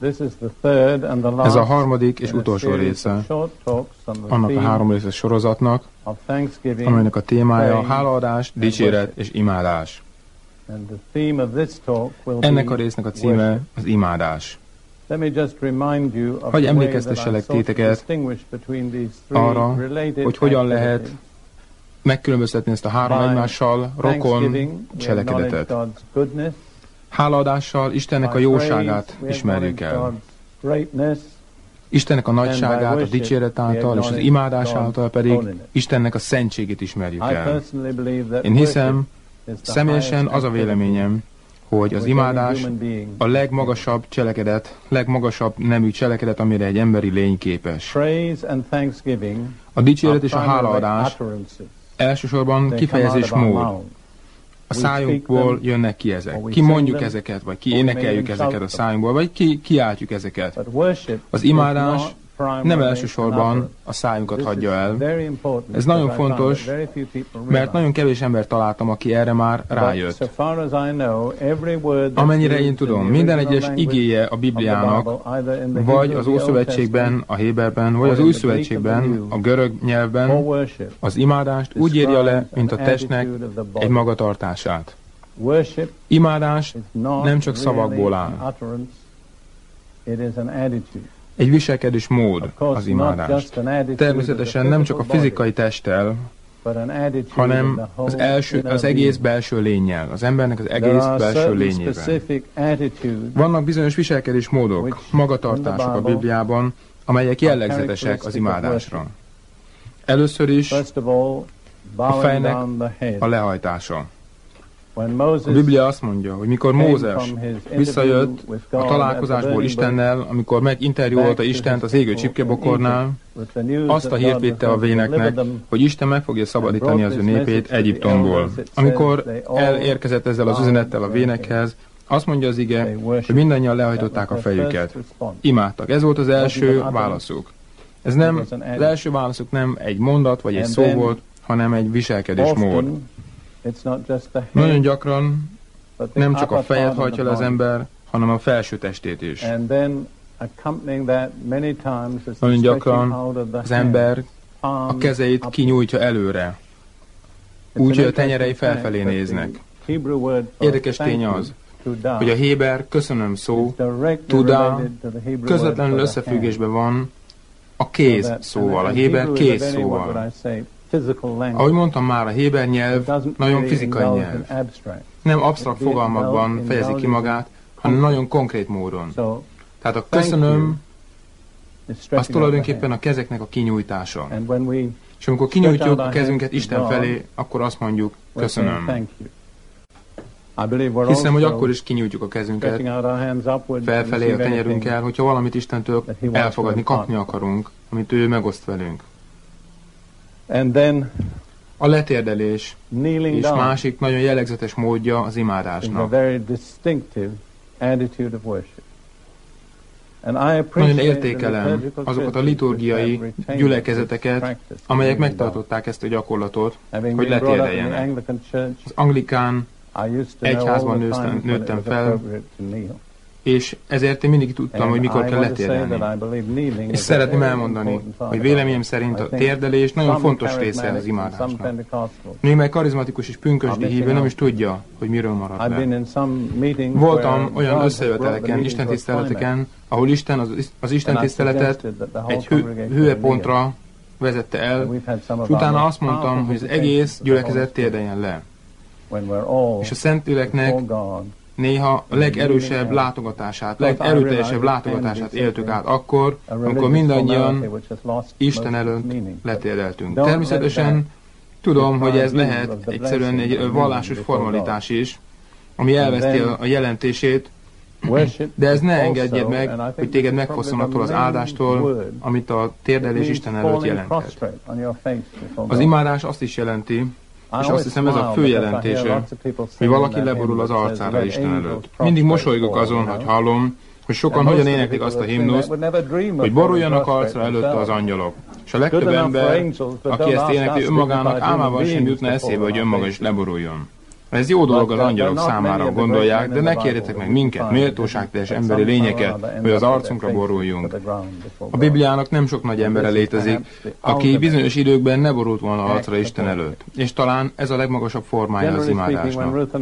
Ez a harmadik és utolsó része annak a három részes sorozatnak, amelynek a témája hálaadás, dicséret és imádás. Ennek a résznek a címe az imádás. Hogy emlékeztesselek téteket arra, hogy hogyan lehet megkülönböztetni ezt a három egymással rokon cselekedetet. Hálaadással Istennek a jóságát ismerjük el. Istennek a nagyságát, a dicséret által, és az imádás által pedig Istennek a szentségét ismerjük el. Én hiszem, személyesen az a véleményem, hogy az imádás a legmagasabb cselekedet, legmagasabb nemű cselekedet, amire egy emberi lény képes. A dicséret és a hálaadás elsősorban kifejezés mód. A szájunkból jönnek ki ezek. Ki mondjuk ezeket, vagy ki énekeljük ezeket a szájunkból, vagy ki kiáltjuk ezeket. Az imádás nem elsősorban a szájunkat hagyja el. Ez nagyon fontos, mert nagyon kevés ember találtam, aki erre már rájött. Amennyire én tudom, minden egyes igéje a Bibliának, vagy az Ószövetségben, a Héberben, vagy az Új Szövetségben, a görög nyelvben, az imádást úgy írja le, mint a testnek egy magatartását. Imádás nem csak szavakból áll. Egy viselkedés mód az imádás. Természetesen nem csak a fizikai testtel, hanem az, első, az egész belső lényel, az embernek az egész belső lényével. Vannak bizonyos viselkedés módok, magatartások a Bibliában, amelyek jellegzetesek az imádásra. Először is a fejnek a lehajtása. A Biblia azt mondja, hogy mikor Mózes visszajött a találkozásból Istennel, amikor meginterjúolta Istent az égő csipkebokornál, azt a hírt vitte a véneknek, hogy Isten meg fogja szabadítani az ő népét Egyiptomból. Amikor elérkezett ezzel az üzenettel a vénekhez, azt mondja az ige, hogy mindannyian lehajtották a fejüket. Imádtak. Ez volt az első válaszuk. Ez nem, az első válaszuk nem egy mondat vagy egy szó volt, hanem egy viselkedés mód. Nagyon gyakran nem csak a fejet hajtja le az ember, hanem a felső testét is. Nagyon gyakran az ember a kezeit kinyújtja előre, úgy, hogy a tenyerei felfelé néznek. Érdekes tény az, hogy a Héber köszönöm szó, tudá, közvetlenül összefüggésben van a kéz szóval, a Héber kéz szóval. Ahogy mondtam már, a Héber nyelv nagyon fizikai nyelv. Nem absztrakt fogalmakban fejezi ki magát, hanem nagyon konkrét módon. Tehát a köszönöm, az tulajdonképpen a kezeknek a kinyújtása. És amikor kinyújtjuk a kezünket Isten felé, akkor azt mondjuk, köszönöm. Hiszem, hogy akkor is kinyújtjuk a kezünket felfelé a tenyerünkkel, hogyha valamit Istentől elfogadni, kapni akarunk, amit ő megoszt velünk. And then a letérdelés és másik nagyon jellegzetes módja az imádásnak. Nagyon értékelem azokat a liturgiai gyülekezeteket, amelyek megtartották ezt a gyakorlatot, hogy letérdeljenek. Az anglikán egyházban nőttem, nőttem fel, és ezért én mindig tudtam, hogy mikor kell letérdelni. És szeretném elmondani, hogy véleményem szerint a térdelés nagyon fontos része az imádásnak. Némely karizmatikus és pünkösdi hívő nem is tudja, hogy miről marad le. Voltam olyan összejöveteleken, istentiszteleteken, ahol Isten az, az istentiszteletet egy hő, hőepontra vezette el, és utána azt mondtam, hogy az egész gyülekezet térdeljen le. És a Szentléleknek néha a legerősebb látogatását, legerőteljesebb látogatását éltük át akkor, amikor mindannyian Isten előtt letérdeltünk. Természetesen tudom, hogy ez lehet egyszerűen egy vallásos formalitás is, ami elveszti a jelentését, de ez ne engedjed meg, hogy téged megfosszon attól az áldástól, amit a térdelés Isten előtt jelenthet. Az imádás azt is jelenti, és azt hiszem ez a fő jelentése, hogy valaki leborul az arcára Isten előtt. Mindig mosolygok azon, hogy hallom, hogy sokan hogyan éneklik azt a himnuszt, hogy boruljanak arcra előtte az angyalok. És a legtöbb ember, aki ezt énekli önmagának, álmában sem jutna eszébe, hogy önmaga is leboruljon. Ez jó dolog az angyalok számára gondolják, de ne kérjetek meg minket, méltóságteljes emberi lényeket, hogy az arcunkra boruljunk. A Bibliának nem sok nagy embere létezik, aki bizonyos időkben ne borult volna arcra Isten előtt. És talán ez a legmagasabb formája az imádásnak.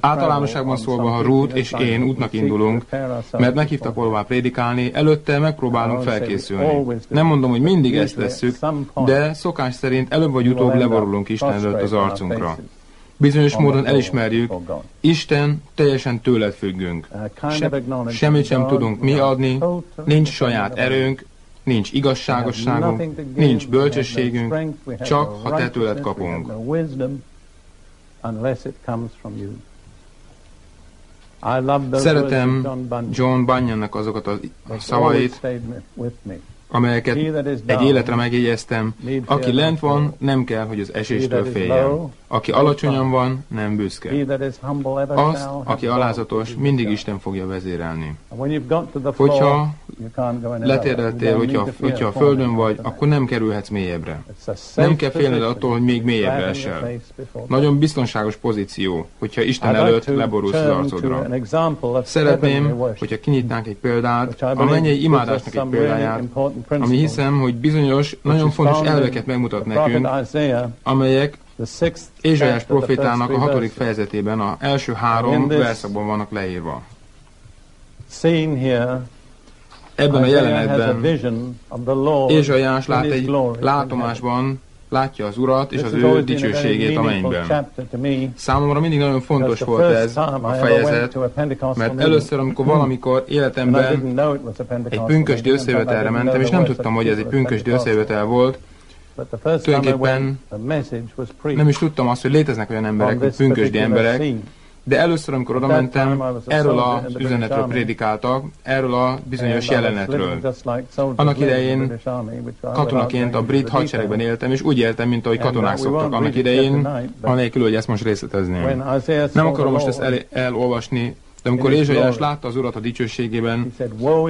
Általánosságban szólva, ha Ruth és én útnak indulunk, mert meghívtak valóvá prédikálni, előtte megpróbálunk felkészülni. Nem mondom, hogy mindig ezt tesszük, de szokás szerint előbb vagy utóbb leborulunk Isten előtt az arcunkra. Bizonyos módon elismerjük, Isten teljesen tőled függünk. Se, semmit sem tudunk mi adni, nincs saját erőnk, nincs igazságosságunk, nincs bölcsességünk, csak ha te tőled kapunk. Szeretem John Bunyannak azokat a szavait, amelyeket egy életre megjegyeztem. Aki lent van, nem kell, hogy az eséstől féljen. Aki alacsonyan van, nem büszke. Az, aki alázatos, mindig Isten fogja vezérelni. Hogyha letérdeltél, hogyha, hogyha a földön vagy, akkor nem kerülhetsz mélyebbre. Nem kell félned attól, hogy még mélyebbre esel. Nagyon biztonságos pozíció, hogyha Isten előtt leborulsz az arcodra. Szeretném, hogyha kinyitnánk egy példát, a mennyei imádásnak egy példáját, ami hiszem, hogy bizonyos, nagyon fontos elveket megmutat nekünk, amelyek Ézsaiás profétának a hatodik fejezetében a első három verszakban vannak leírva. Ebben a jelenetben Ézsaiás lát egy látomásban látja az Urat és az ő dicsőségét a mennyben. Számomra mindig nagyon fontos volt ez a fejezet, mert először, amikor valamikor életemben egy pünkösdi összejövetelre mentem, és nem tudtam, hogy ez egy pünkösdi összejövetel volt, tulajdonképpen nem is tudtam azt, hogy léteznek olyan emberek, hogy pünkösdi emberek, de először, amikor oda mentem, erről az üzenetről prédikáltak, erről a bizonyos jelenetről. Annak idején katonaként a brit hadseregben éltem, és úgy éltem, mint ahogy katonák szoktak annak idején, anélkül, hogy ezt most részletezném. Nem akarom most ezt el, elolvasni, de amikor Ézsaiás látta az urat a dicsőségében,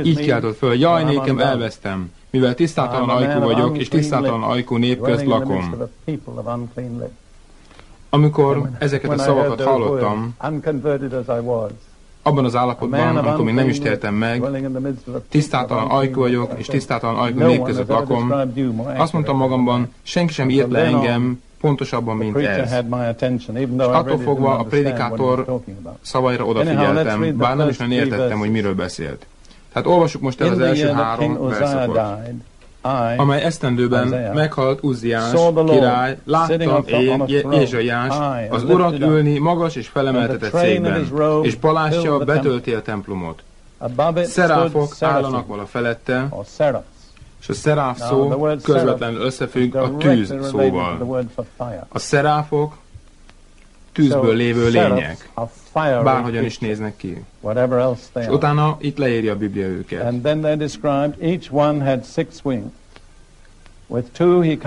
így kiáltott föl, jaj, nékem elvesztem, mivel tisztátalan ajkú vagyok, és tisztátalan ajkú nép közt lakom. Amikor ezeket a szavakat hallottam, abban az állapotban, amikor még nem is tértem meg, tisztátalan ajkú vagyok, és tisztátalan ajkú nép között lakom, azt mondtam magamban, senki sem írt le engem pontosabban, mint ez. És attól fogva a prédikátor szavaira odafigyeltem, bár nem is nagyon értettem, hogy miről beszélt. Tehát olvassuk most el az első három verszakot. amely esztendőben meghalt Uzziás király, láttam én, Ézsaiás, az urat ülni magas és felemeltetett székben, és palástja betölti a templomot. Szeráfok állanak vala felette, és a szeráf szó közvetlenül összefügg a tűz szóval. A szeráfok tűzből lévő lények, bárhogyan is néznek ki. És utána itt leírja a Biblia őket.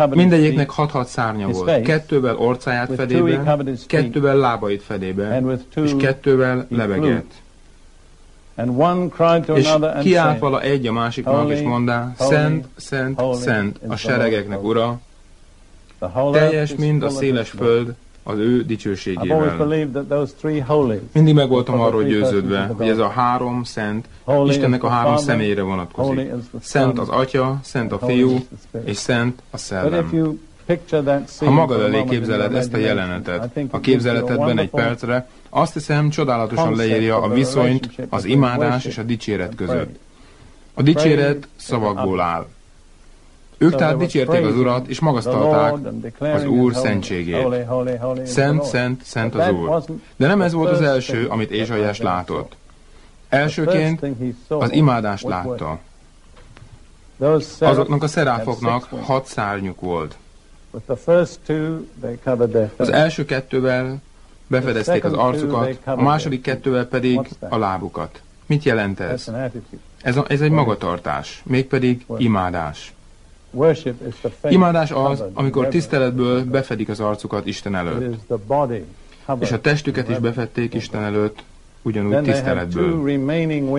Mindegyiknek hat-hat szárnya volt. Kettővel orcáját fedében, kettővel lábait fedében, és kettővel lebegett. És kiállt vala egy a másiknak, és mondá, Szent, Szent, Szent, a seregeknek ura, teljes mind a széles föld, az ő dicsőségével. Mindig meg voltam arról győződve, hogy ez a három szent Istennek a három személyére vonatkozik. Szent az Atya, Szent a Fiú, és Szent a Szellem. Ha magad elé képzeled ezt a jelenetet, a képzeletedben egy percre, azt hiszem csodálatosan leírja a viszonyt az imádás és a dicséret között. A dicséret szavakból áll. Ők tehát dicsérték az Urat, és magasztalták az Úr szentségét. Szent, szent, szent az Úr. De nem ez volt az első, amit Ézsaiás látott. Elsőként az imádást látta. Azoknak a szeráfoknak hat szárnyuk volt. Az első kettővel befedezték az arcukat, a második kettővel pedig a lábukat. Mit jelent ez? Ez, a, ez egy magatartás, mégpedig imádás. Imádás az, amikor tiszteletből befedik az arcukat Isten előtt. És a testüket is befették Isten előtt, ugyanúgy tiszteletből.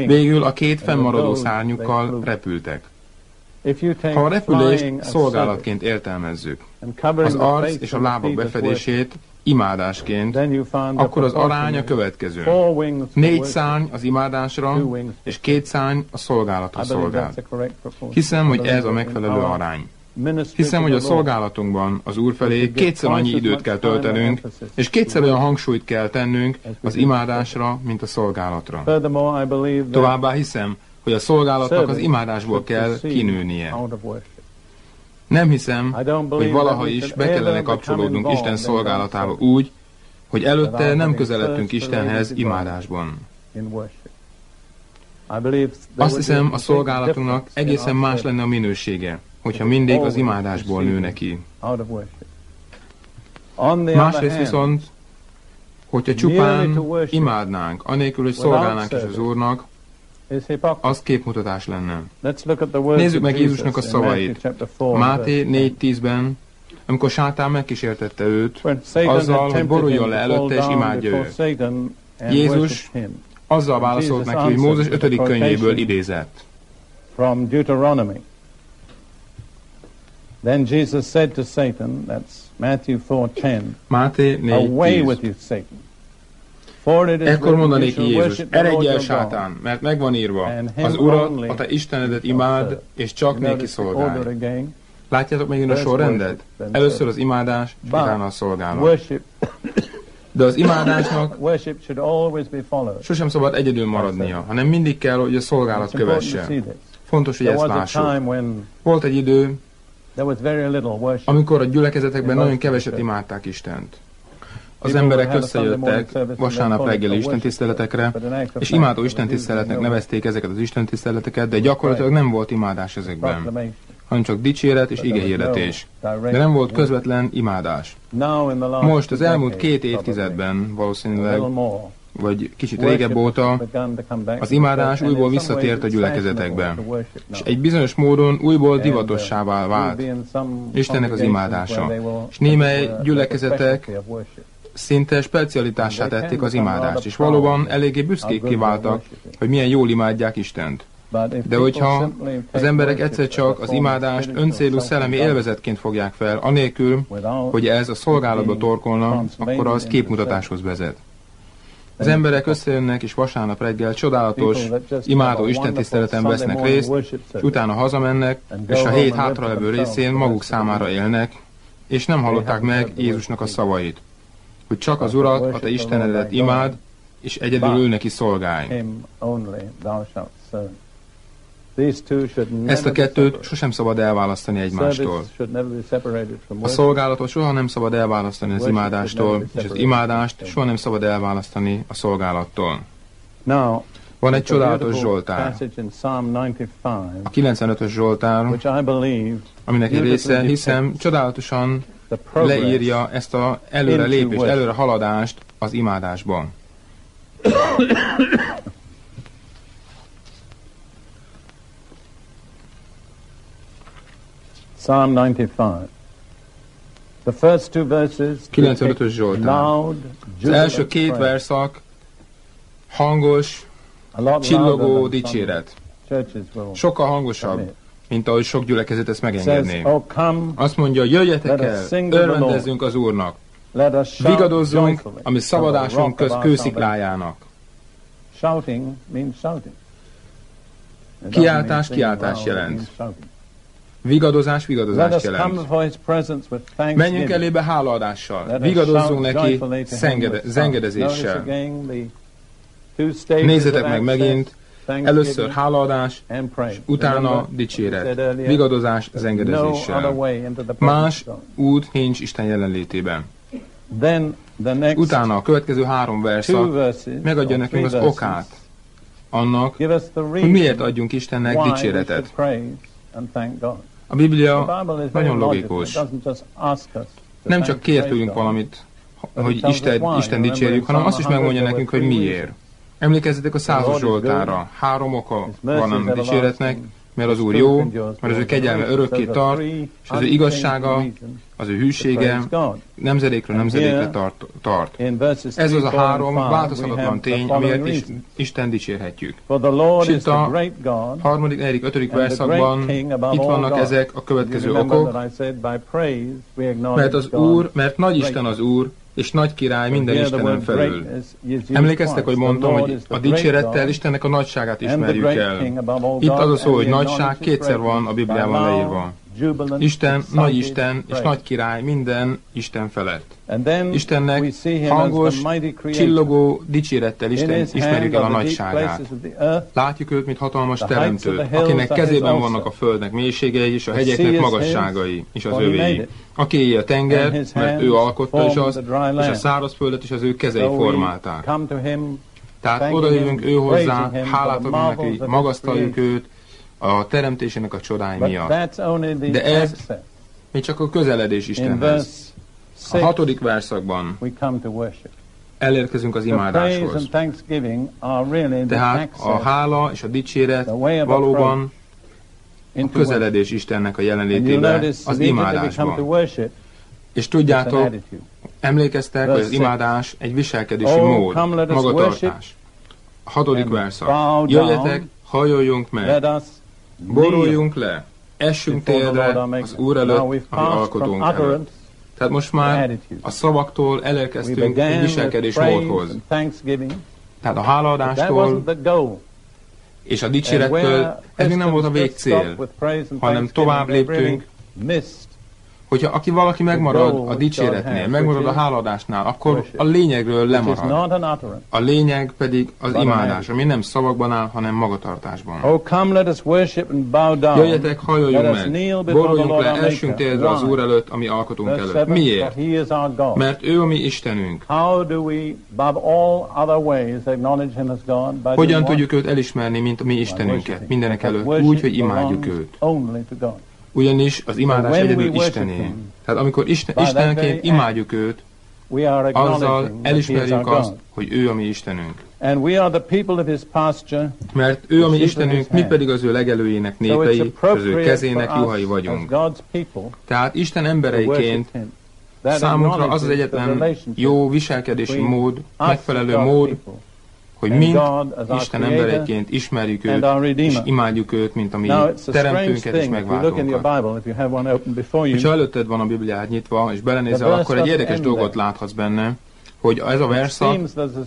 Végül a két fennmaradó szárnyukkal repültek. Ha a repülést szolgálatként értelmezzük, az arc és a lábak befedését imádásként, akkor az arány a következő. Négy szárny az imádásra, és két szárny a szolgálatra szolgál. Hiszem, hogy ez a megfelelő arány. Hiszem, hogy a szolgálatunkban az Úr felé kétszer annyi időt kell töltenünk, és kétszer olyan hangsúlyt kell tennünk az imádásra, mint a szolgálatra. Továbbá hiszem, hogy a szolgálatnak az imádásból kell kinőnie. Nem hiszem, hogy valaha is be kellene kapcsolódnunk Isten szolgálatába úgy, hogy előtte nem közeledtünk Istenhez imádásban. Azt hiszem, a szolgálatunknak egészen más lenne a minősége, hogyha mindig az imádásból nő neki. Másrészt viszont, hogyha csupán imádnánk, anélkül, hogy szolgálnánk is az Úrnak, az képmutatás lenne. Nézzük meg Jézusnak a szavait. Máté 4.10-ben, amikor sátán megkísértette őt, azzal, hogy boruljon le előtte és imádja őt. Jézus azzal válaszolt neki, hogy Mózes 5. könyvéből idézett. From Deuteronomy. Then Jesus said to Satan, that's Matthew 4:10, Máté 4:10. Away with you, Satan. Ekkor mondanék Jézus, eredj el sátán, mert megvan írva, az Urat, a te Istenedet imád, és csak néki szolgálj. Látjátok megint a sorrendet? Először az imádás, és utána a szolgálat. De az imádásnak sosem szabad egyedül maradnia, hanem mindig kell, hogy a szolgálat kövesse. Fontos, hogy ezt lássuk. Volt egy idő, amikor a gyülekezetekben nagyon keveset imádták Istent. Az emberek összejöttek vasárnap reggeli istentiszteletekre, és imádó istentiszteletnek nevezték ezeket az istentiszteleteket, de gyakorlatilag nem volt imádás ezekben, hanem csak dicséret és igehirdetés. De nem volt közvetlen imádás. Most az elmúlt két évtizedben valószínűleg vagy kicsit régebb óta, az imádás újból visszatért a gyülekezetekbe, és egy bizonyos módon újból divatossá vált Istennek az imádása. És némely gyülekezetek szinte specialitássá tették az imádást, és valóban eléggé büszkék kiváltak, hogy milyen jól imádják Istent. De hogyha az emberek egyszer csak az imádást öncélú szellemi élvezetként fogják fel, anélkül, hogy ez a szolgálatba torkolna, akkor az képmutatáshoz vezet. Az emberek összejönnek, és vasárnap reggel csodálatos, imádó istentiszteleten vesznek részt, és utána hazamennek, és a hét hátralevő részén maguk számára élnek, és nem hallották meg Jézusnak a szavait, hogy csak az Urat, a te Istenedet imád, és egyedül ő neki szolgálj. Ezt a kettőt sosem szabad elválasztani egymástól. A szolgálatot soha nem szabad elválasztani az imádástól, és az imádást soha nem szabad elválasztani a szolgálattól. Van egy csodálatos Zsoltár, a 95-ös Zsoltár, aminek egy része, hiszem, csodálatosan leírja ezt a előre lépést, előre haladást az imádásban. Psalm 95. The first two verses 95-ös Zsoltár. Az első két verszak hangos, csillogó dicséret. Sokkal hangosabb, mint ahogy sok gyülekezet ezt megengedné. Oh, Azt mondja, jöjjetek el, örvendezzünk az Úrnak. Vigadozzunk, ami szabadásunk köz kősziklájának. Kiáltás, kiáltás jelent. Vigadozás, vigadozás jelent. Menjünk elébe hálaadással, vigadozzunk neki zengede, zengedezéssel. Nézzetek meg megint, először hálaadás, és utána dicséret, vigadozás, zengedezéssel. Más út nincs Isten jelenlétében. Utána a következő három verszak megadja nekünk az okát annak, hogy miért adjunk Istennek dicséretet. A Biblia nagyon logikus. Nem csak kér tőlünk valamit, hogy Isten, Isten dicsérjük, hanem azt is megmondja nekünk, hogy miért. Emlékezzetek a százas Zsoltára. Három oka van a dicséretnek, mert az Úr jó, mert az ő kegyelme örökké tart, és az ő igazsága, az ő hűsége nemzedékről nemzedékre tart. tart. Ez az a három változhatatlan tény, amiért is Isten dicsérhetjük. És itt a harmadik, negyedik, ötödik verszakban itt vannak ezek a következő okok, mert az Úr, mert nagy Isten az Úr, és nagy király minden Istenen felül. Emlékeztek, hogy mondtam, hogy a dicsérettel Istennek a nagyságát ismerjük el. Itt az a szó, hogy nagyság kétszer van a Bibliában leírva. Isten, nagy Isten és nagy király minden Isten felett. Istennek hangos, csillogó dicsérettel Isten ismerjük el a nagyságát. Látjuk őt, mint hatalmas teremtőt, akinek kezében vannak a földnek mélységei és a hegyeknek magasságai, és az övéi. Aki a tenger, mert ő alkotta is azt, és a szárazföldet is az ő kezei formálták. Tehát odajövünk ő hozzá, hálát adunk neki, magasztaljuk őt, a teremtésének a csodái miatt. De ez még csak a közeledés Istenhez. A hatodik verszakban elérkezünk az imádáshoz. Tehát a hála és a dicséret valóban a közeledés Istennek a jelenlétébe az imádásban. És tudjátok, emlékeztek, hogy az imádás egy viselkedési oh, mód, magatartás. A hatodik verszak. Jöjjetek, hajoljunk meg, boruljunk le, essünk térdre az Úr előtt, ami alkotunk előtt. Tehát most már a szavaktól elérkeztünk egy viselkedés módhoz. Tehát a hálaadástól és a dicsérettől ez még nem volt a végcél, hanem tovább léptünk, hogyha aki valaki megmarad a dicséretnél, megmarad a háladásnál, akkor a lényegről lemarad. A lényeg pedig az imádás, ami nem szavakban áll, hanem magatartásban. Oh, Jöjjetek, hajoljunk meg, boruljunk le, elsünk térdre az Úr előtt, ami alkotunk előtt. Miért? Mert ő a mi Istenünk. Hogyan tudjuk őt elismerni, mint a mi Istenünket? Mindenek előtt. Úgy, hogy imádjuk őt ugyanis az imádás egyedül Istené. Tehát amikor Isten, Istenként imádjuk őt, azzal elismerjük azt, hogy ő a mi Istenünk. Mert ő a mi Istenünk, mi pedig az ő legelőjének népei, az ő kezének juhai vagyunk. Tehát Isten embereiként számunkra az az egyetlen jó viselkedési mód, megfelelő mód, hogy mind Isten embereiként ismerjük őt, és imádjuk őt, mint a mi teremtőnket és megváltónkat. Ha előtted van a Bibliád nyitva, és belenézel, akkor egy érdekes dolgot láthatsz benne, hogy ez a verszak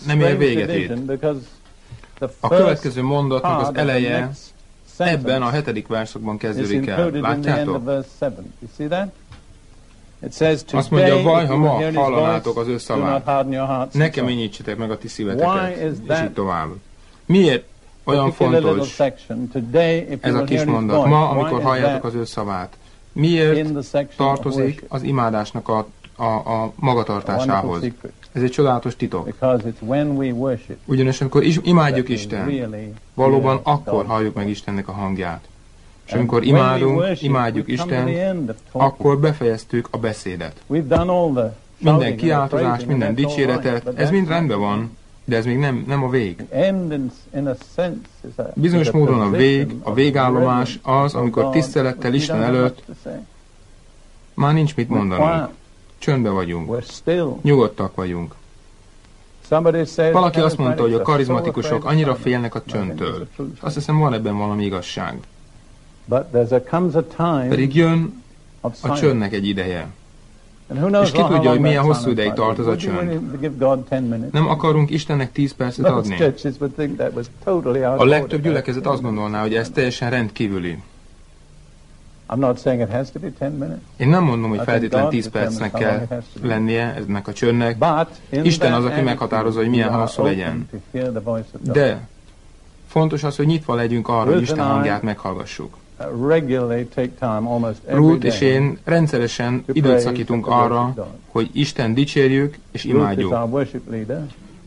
nem ér véget itt. A következő mondatnak az eleje ebben a hetedik verszakban kezdődik el. Látjátok? Azt mondja, vaj, ha ma hallanátok az ő szavát, ne keményítsetek meg a ti szíveteket, és így tovább. Miért olyan fontos ez a kis mondat ma, amikor halljátok az ő szavát? Miért tartozik az imádásnak a, a, a magatartásához? Ez egy csodálatos titok. Ugyanis amikor imádjuk Isten, valóban akkor halljuk meg Istennek a hangját. És amikor imádunk, imádjuk Isten, akkor befejeztük a beszédet. Minden kiáltozás, minden dicséretet, ez mind rendben van, de ez még nem, nem a vég. Bizonyos módon a vég, a végállomás az, amikor tisztelettel Isten előtt már nincs mit mondanunk. Csöndbe vagyunk. Nyugodtak vagyunk. Valaki azt mondta, hogy a karizmatikusok annyira félnek a csöndtől. Azt hiszem, van ebben valami igazság. Pedig jön a csöndnek egy ideje. És ki tudja, hogy milyen hosszú ideig tart az a csönd. Nem akarunk Istennek 10 percet adni. A legtöbb gyülekezet azt gondolná, hogy ez teljesen rendkívüli. Én nem mondom, hogy feltétlenül 10 percnek kell lennie ennek a csöndnek. Isten az, aki meghatározza, hogy milyen hosszú legyen. De fontos az, hogy nyitva legyünk arra, hogy Isten hangját meghallgassuk. Ruth és én rendszeresen időt szakítunk arra, hogy Isten dicsérjük és imádjuk.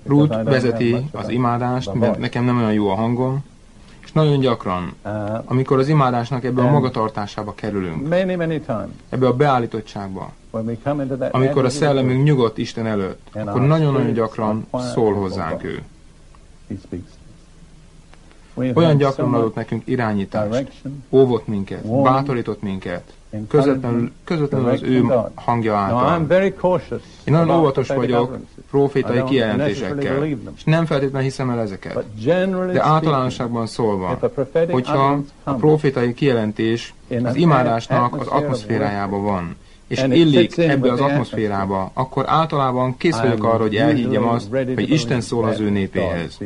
Ruth vezeti az imádást, mert nekem nem olyan jó a hangom, és nagyon gyakran, uh, amikor az imádásnak ebbe a magatartásába kerülünk, ebbe a beállítottságba, amikor a szellemünk nyugodt Isten előtt, akkor nagyon-nagyon gyakran szól hozzánk ő. Olyan gyakran adott nekünk irányítást, óvott minket, bátorított minket, közvetlenül, közvetlenül az ő hangja által. Én nagyon óvatos vagyok profétai kijelentésekkel, és nem feltétlenül hiszem el ezeket. De általánosságban szólva, hogyha a profétai kijelentés az imádásnak az atmoszférájában van, és illik ebbe az atmoszférába, akkor általában kész vagyok arra, hogy elhiggyem azt, hogy Isten szól az ő népéhez.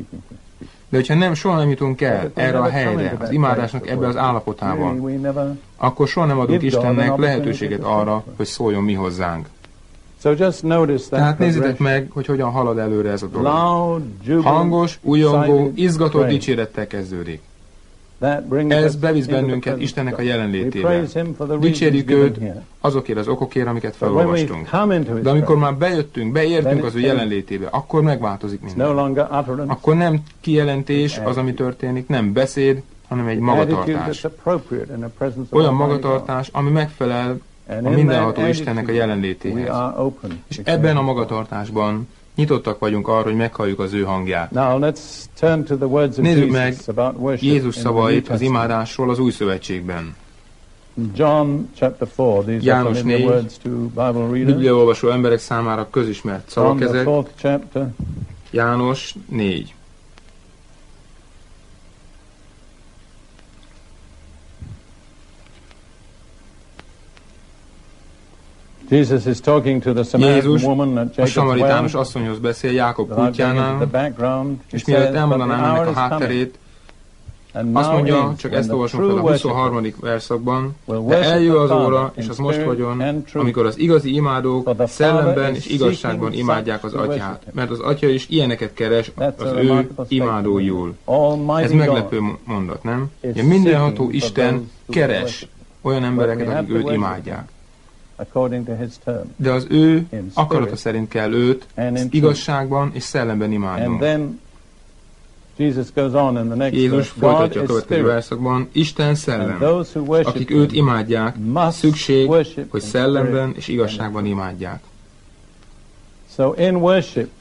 De hogyha nem, soha nem jutunk el erre a helyre, az imádásnak ebbe az állapotában, akkor soha nem adunk Istennek lehetőséget arra, hogy szóljon mi hozzánk. Tehát nézzétek meg, hogy hogyan halad előre ez a dolog. Hangos, újongó, izgatott dicsérettel kezdődik. Ez bevisz bennünket Istennek a jelenlétébe. Dicsérjük őt azokért az okokért, amiket felolvastunk. De amikor már bejöttünk, beértünk az ő jelenlétébe, akkor megváltozik minden. Akkor nem kijelentés az, ami történik, nem beszéd, hanem egy magatartás. Olyan magatartás, ami megfelel a mindenható Istennek a jelenlétéhez. És ebben a magatartásban Nyitottak vagyunk arra, hogy meghalljuk az ő hangját. Nézzük meg Jézus szavait az imádásról az új szövetségben. János 4, Bibliaolvasó emberek számára közismert szavak ezek. János 4. Jesus is talking to the Jézus a samaritános asszonyhoz beszél Jákob kultjánál, és mielőtt elmondanám ennek a hátterét, azt mondja, csak ezt olvasom fel a 23. verszakban, de eljő az óra, és az most vagyon, amikor az igazi imádók szellemben és igazságban imádják az atyát, mert az atya is ilyeneket keres az ő imádóiul. Ez meglepő mondat, nem? Ja, mindenható Isten keres olyan embereket, akik őt imádják. De az ő akarata szerint kell őt igazságban és szellemben imádnunk. Jézus folytatja a következő verszakban, Isten szellem, akik őt imádják, szükség, hogy szellemben és igazságban imádják.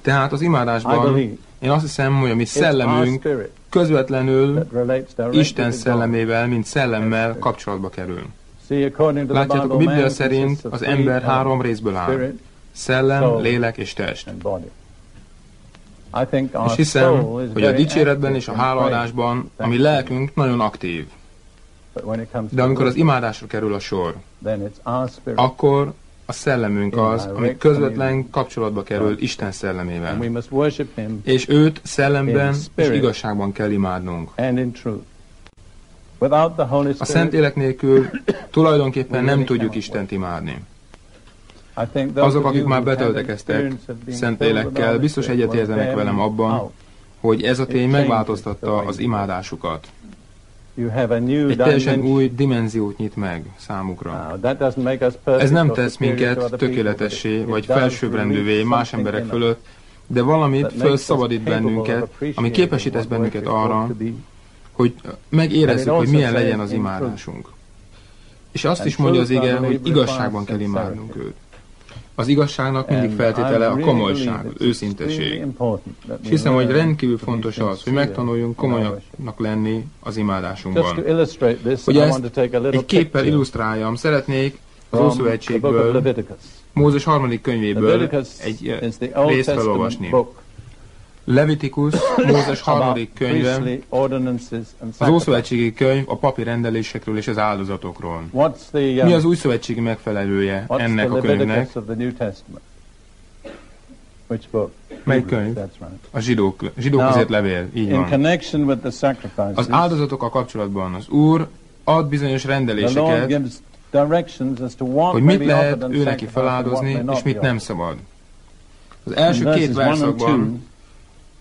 Tehát az imádásban én azt hiszem, hogy a mi szellemünk közvetlenül Isten szellemével, mint szellemmel kapcsolatba kerül. Látjátok, a Biblia szerint az ember három részből áll. Szellem, lélek és test. És hiszem, hogy a dicséretben és a hálaadásban a mi lelkünk nagyon aktív. De amikor az imádásra kerül a sor, akkor a szellemünk az, ami közvetlen kapcsolatba kerül Isten szellemével. És őt szellemben és igazságban kell imádnunk. A Szentlélek nélkül tulajdonképpen nem tudjuk Istent imádni. Azok, akik már betöltekeztek Szentlélekkel, biztos egyetértenek velem abban, hogy ez a tény megváltoztatta az imádásukat. Egy teljesen új dimenziót nyit meg számukra. Ez nem tesz minket tökéletessé vagy felsőbbrendűvé más emberek fölött, de valamit felszabadít bennünket, ami képesítesz bennünket arra, hogy megérezzük, hogy milyen legyen az imádásunk. És azt is mondja az ige, hogy igazságban kell imádnunk őt. Az igazságnak mindig feltétele a komolyság, az őszinteség. És hiszem, hogy rendkívül fontos az, hogy megtanuljunk komolyaknak lenni az imádásunkban. Hogy ezt egy képpel illusztráljam, szeretnék az Ószövetségből, Mózes harmadik könyvéből egy részt felolvasni. Levitikus, Mózes harmadik könyve, az Ószövetségi könyv a papi rendelésekről és az áldozatokról. Mi um, az új szövetségi megfelelője ennek a könyvnek? Mely könyv? A zsidók, zsidók között levél, így van. Az áldozatokkal kapcsolatban az Úr ad bizonyos rendeléseket, hogy mit lehet ő neki feláldozni, és mit nem szabad. Az első két verszakban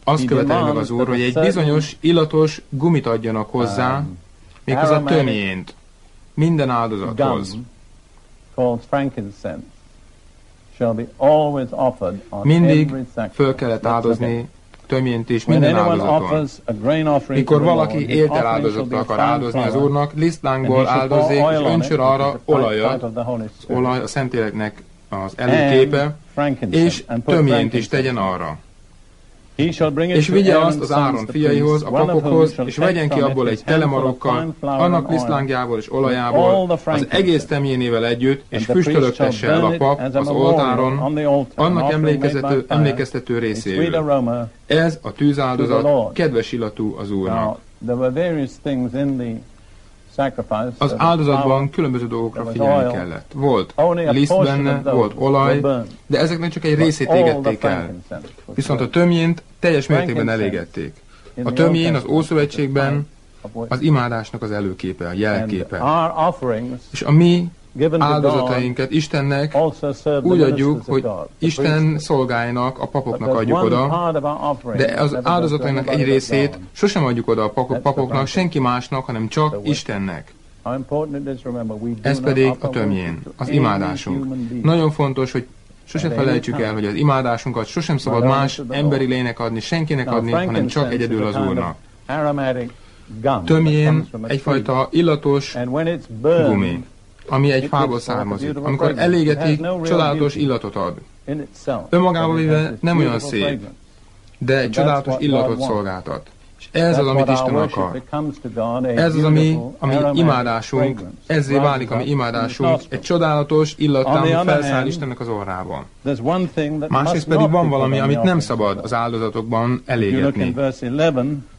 azt követeli meg az Úr, hogy egy bizonyos illatos gumit adjanak hozzá, méghozzá tömjént, minden áldozathoz. Mindig föl kellett áldozni tömjént is minden áldozaton. Mikor valaki értel áldozatot akar áldozni az Úrnak, lisztlánkból áldozik, és öntsön arra olajat, olaj a Szentéleknek az előképe, és tömjént is tegyen arra. És vigye azt az Áron fiaihoz, a papokhoz, és vegyen ki abból egy telemarokkal, annak lisztlángjával és olajából, az egész temjénével együtt, és füstölöktesse el a pap az oltáron, annak emlékeztető, emlékeztető részéről. Ez a tűzáldozat kedves illatú az Úrnak. Az áldozatban különböző dolgokra figyelni kellett. Volt liszt benne, volt olaj, de ezeknek csak egy részét égették el. Viszont a tömjént teljes mértékben elégették. A tömjén az Ószövetségben az imádásnak az előképe, a jelképe. És a mi áldozatainkat Istennek úgy adjuk, hogy Isten szolgáinak, a papoknak adjuk oda, de az áldozatainak egy részét sosem adjuk oda a papoknak, senki másnak, hanem csak Istennek. Ez pedig a tömjén, az imádásunk. Nagyon fontos, hogy Sose felejtsük el, hogy az imádásunkat sosem szabad más emberi lének adni, senkinek adni, hanem csak egyedül az Úrnak. Tömjén egyfajta illatos gumi ami egy fából származik. Amikor elégetik, csodálatos illatot ad. Önmagában véve nem olyan szép, de egy csodálatos illatot szolgáltat. Ez az, amit Isten akar. Ez az, ami, ami imádásunk, ezzé válik a mi imádásunk, egy csodálatos illattal, ami felszáll Istennek az orrában. Másrészt pedig van valami, amit nem szabad az áldozatokban elégetni.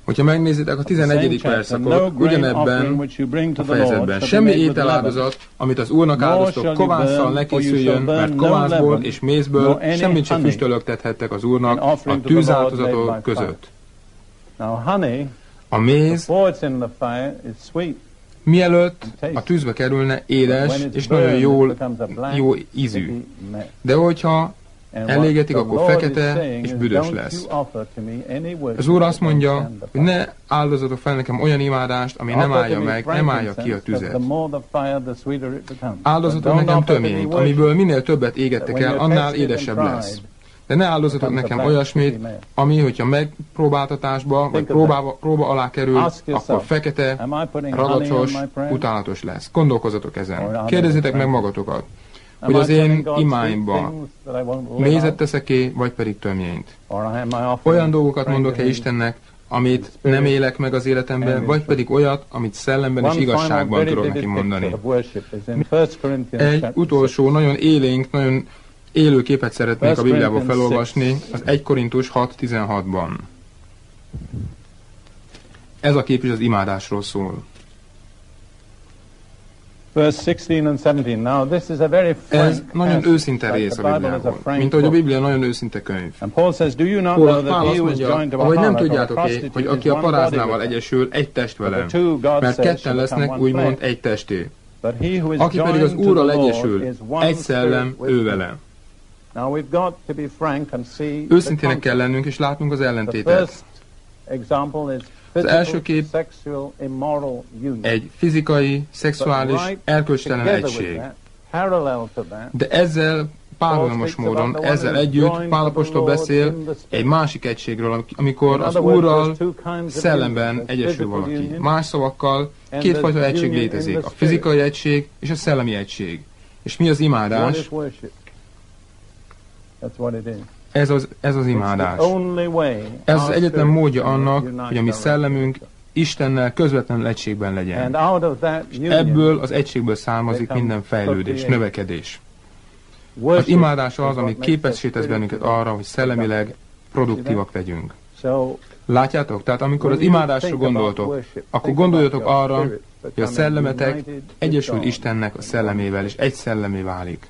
Hogyha megnézitek a 11. verszakot, ugyanebben a fejezetben, semmi ételáldozat, amit az Úrnak áldoztok, kovásszal ne készüljön, mert kovászból és mézből semmit sem füstölögtethettek az Úrnak a tűzáldozatok között. A méz mielőtt a tűzbe kerülne, édes és nagyon jól, jó ízű. De hogyha elégetik, akkor fekete és büdös lesz. Az Úr azt mondja, hogy ne áldozatok fel nekem olyan imádást, ami nem állja meg, nem állja ki a tüzet. Áldozatok nekem töményt, amiből minél többet égettek el, annál édesebb lesz. De ne áldozatok nekem olyasmit, ami, hogyha megpróbáltatásba, vagy próbába, próba alá kerül, akkor fekete, ragacsos, utálatos lesz. Gondolkozatok ezen. Kérdezzétek meg magatokat hogy az én imáimban mézet teszek vagy pedig tömjént. Olyan dolgokat mondok-e Istennek, amit nem élek meg az életemben, vagy pedig olyat, amit szellemben és igazságban tudok neki mondani. Egy utolsó, nagyon élénk, nagyon élő képet szeretnék a Bibliából felolvasni, az 1 Korintus 6.16-ban. Ez a kép is az imádásról szól verse 16 and 17. Now this is a very Ez nagyon őszinte rész a Bibliából, mint ahogy a Biblia nagyon őszinte könyv. Paul says, do you not know that he was joined to a nem tudjátok-e, hogy aki a paráznával egyesül, egy test velem, mert ketten lesznek úgymond egy testé. Aki pedig az Úrral egyesül, egy szellem, ő vele. Őszintének kell lennünk, és látnunk az ellentétet. Az első kép egy fizikai, szexuális, erkölcstelen egység. De ezzel párhuzamos módon, ezzel együtt Pálapostól beszél egy másik egységről, amikor az Úrral szellemben egyesül valaki. Más szavakkal kétfajta egység létezik, a fizikai egység és a szellemi egység. És mi az imádás? Ez az, ez az imádás. Ez az egyetlen módja annak, hogy a mi szellemünk Istennel közvetlenül egységben legyen. És ebből az egységből származik minden fejlődés, növekedés. Az imádás az, ami képesítesz bennünket arra, hogy szellemileg produktívak legyünk. Látjátok? Tehát amikor az imádásra gondoltok, akkor gondoljatok arra, hogy a szellemetek egyesül Istennek a szellemével, és egy szellemé válik.